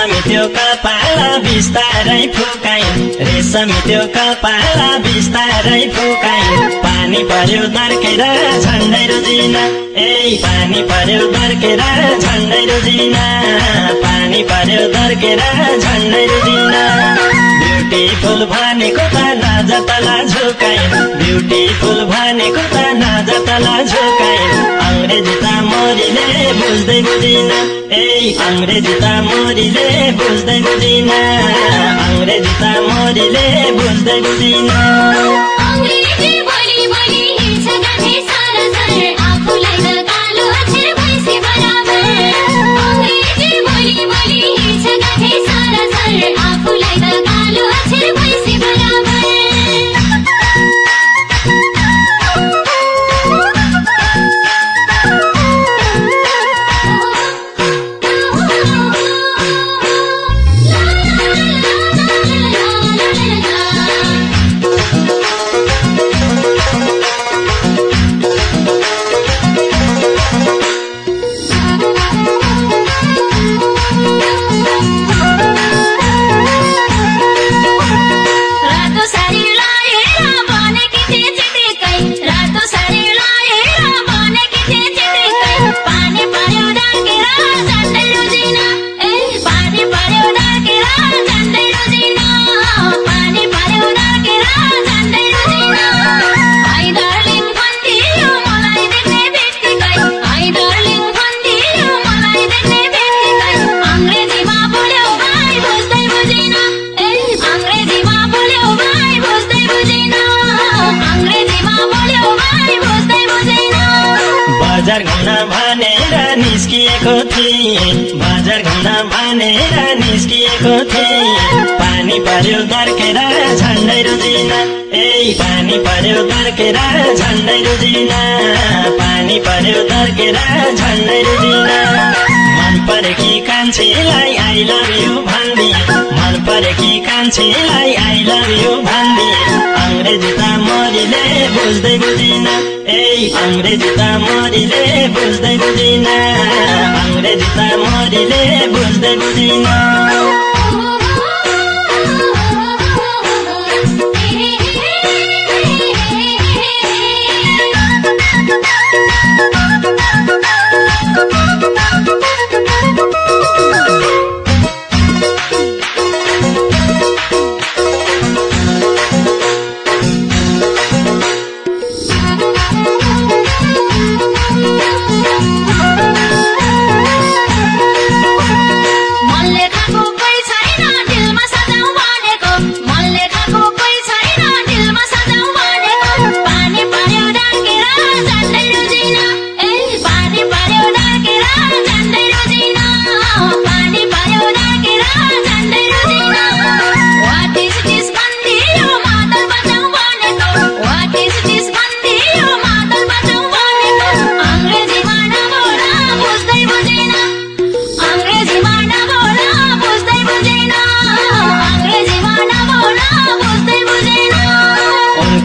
रेशमी त्यो कपाला बिस्तारै फुकाइ रेशमी त्यो कपाला बिस्तारै फुकाइ पानी पर्यो दर्केर झन्डै रुजिन। ए पानी पर्यो दर्केर झन्डै रुजिन। पानी पर्यो दर्केर झन्डै रुजिन। ब्युटिफुल भनेको त नजतला झुकाइ ब्युटिफुल भनेको त नजतला झुकाइ अङ्ग्रेजी त मोरीले बुझ्दै बुझिन ए अङ्ग्रेजी त मोरीले बुझ्दै बुझिन अङ्ग्रेजी त मोरीले बुझ्दै बुझिन निस्किएको थिएँ। बजार घुम्न भनेर निस्किएको थिएँ। पानी पर्यो दर्केर झन्डै रुजिन ए पानी पर्यो दर्केर झन्डै रुजिन पानी पर्यो दर्केर झन्डै रुजिन मन परेकी कान्छीलाई आई लभ यु भन्दिए मन परेकी कान्छीलाई आई लभ यु भन्दिए अङ्ग्रेजी त मरिले बुझ्दै बुझिन। ए अङ्ग्रेजी त मरिले बुझ्दै बुझिन। अङ्ग्रेजी त मरिले बुझ्दै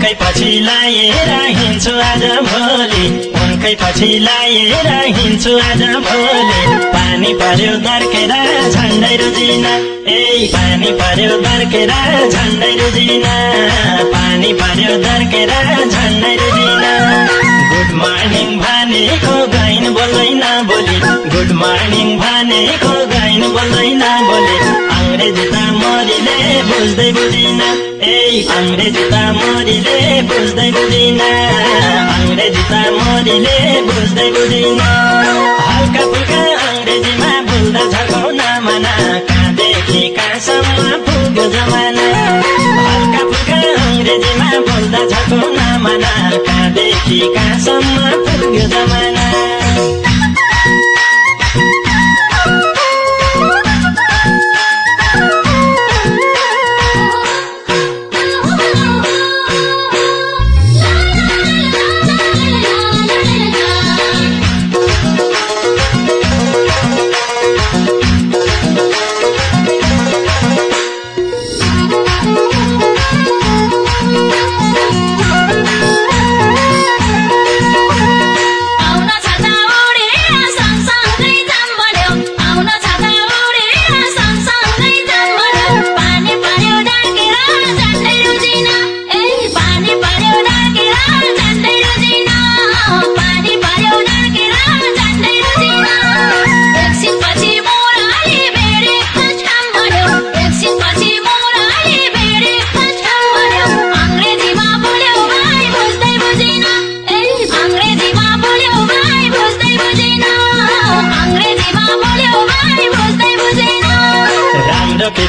उनकै पछि लाएर हिँड्छु आज भोलि। उनकै पछि लाएर हिँड्छु आज भोलि। पानी पर्यो दर्केर झन्डै रुजिन ए पानी पर्यो दर्केर झन्डै रुजिन पानी पर्यो दर्केर झन्डै रुजिन गुड मर्निङ भनेको गाइन बोल्दैन बोली। अङ्ग्रेजी त मरिले बुझ्दै बुझिन। ए अङ्ग्रेजी त मरिले बुझ्दै बुझिन। अङ्ग्रेजी त मरिले बुझ्दै बुझिन। हल्का फुल्का अङ्ग्रेजीमा बोल्दा झर्काउन मना कहाँदेखि कहाँसम्म पुग्यो जमाना हल्का फुल्का अङ्ग्रेजीमा बोल्दा झर्काउन मना कहाँदेखि कहाँसम्म पुग्यो जमाना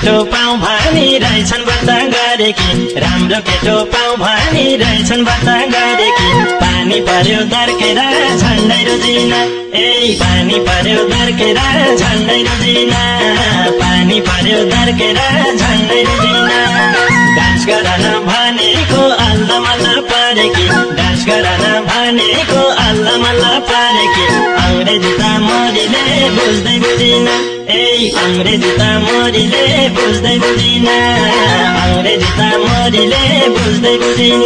केटो पाउ भनी रहेछन् व्रत गरेकी। राम्रो केटो पाउ भनी रहेछन् व्रत गरेकी। पानी पर्यो दर्केर झन्डै रोजिन। ए पानी पर्यो दर्केर झन्डै रोजिन। पानी पर्यो दर्केर झन्डै रोजिन। डान्स गरन भनेको अल्ल मल्ल परेकी। डान्स गरन भनेको अल्ल मल्ल परेकी। अङ्ग्रेजी त मोरीले बुझ्दै बुझिन। ए अङ्ग्रेजी त मोरीले बुझ्दै बुझिन अङ्ग्रेजी त मोरीले बुझ्दै बुझिन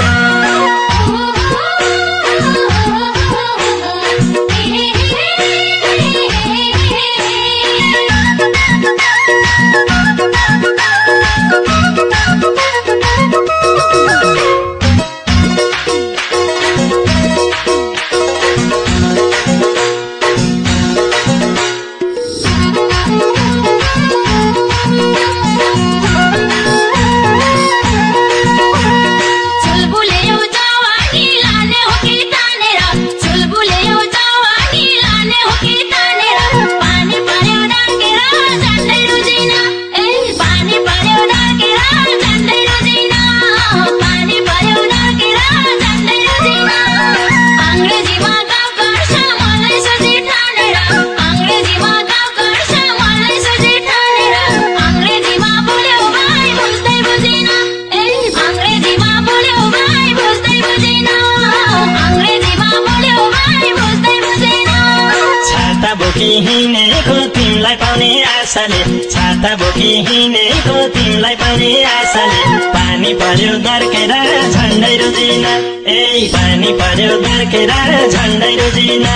तिमीलाई पाउने आशाले छाता बोकी हिँडेको तिमीलाई पाउने आशाले। पानी पर्यो दर्केर झन्डै रोजिन ए पानी पर्यो दर्केर झन्डै रोजिन।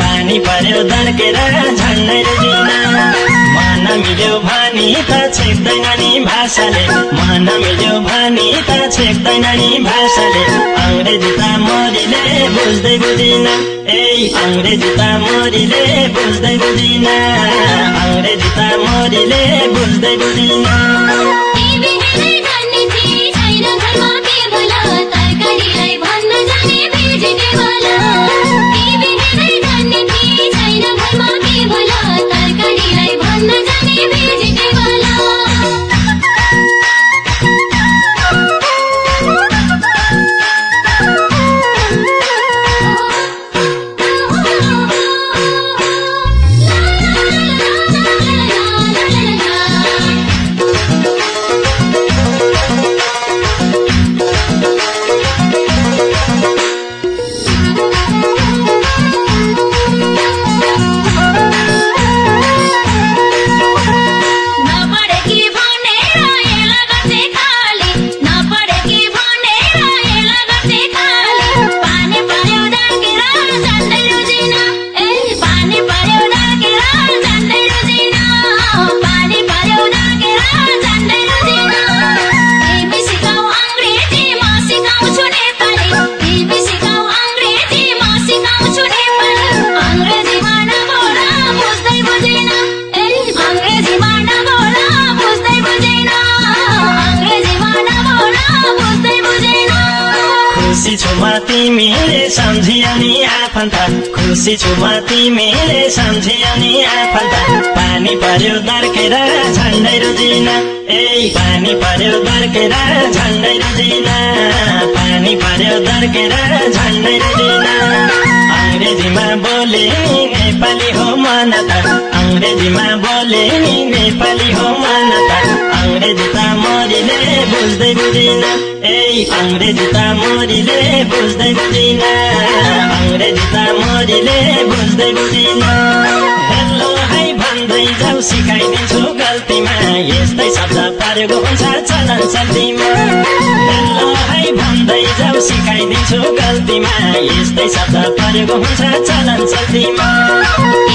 पानी पर्यो दर्केर झन्डै रोजिन। मन मिल्यो भनी त छेक्दैन नि भाषाले मन मिल्यो भनी त छेक्दैन नि भाषाले। अङ्ग्रेजी त मोरीले बुझ्दै बुझिन ए अङ्ग्रेजी त मोरीले बुझ्दै बुझिन। त मोरीले बुझ्दै बुझिन तिमीले आफन्त। खुसी छु म तिमीले सम्झियो नि आफन्त। पानी पर्यो दर्केर झन्डै रोजिन ए पानी पर्यो दर्केर झन्डै रोजिन पानी पर्यो दर्केर झन्डै रोजिन अङ्ग्रेजीमा बोले नेपाली हो मन त अङ्ग्रेजीमा बोले नेपाली हो मन त अङ्ग्रेजी त मोरीले बुझ्दै बुझिन ए अङ्ग्रेजी त मोरीले बुझ्दै बुझिन अङ्ग्रेजी त मोरीले बुझ्दै बुझिन हेलो भन्दै जाऊ सिकाइदिन्छु गल्तीमा यस्तै शब्द पारेको हुन्छ चलन चल्तीमा हेलो भन्दै जाऊ सिकाइदिन्छु गल्तीमा यस्तै शब्द पारेको हुन्छ चलन चल्तीमा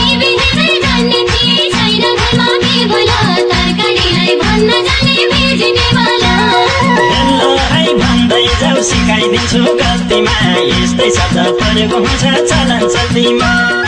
सिकाइदिन्छु गल्तीमा। यस्तै शब्द परेको हुन्छ चलन चल्तीमा।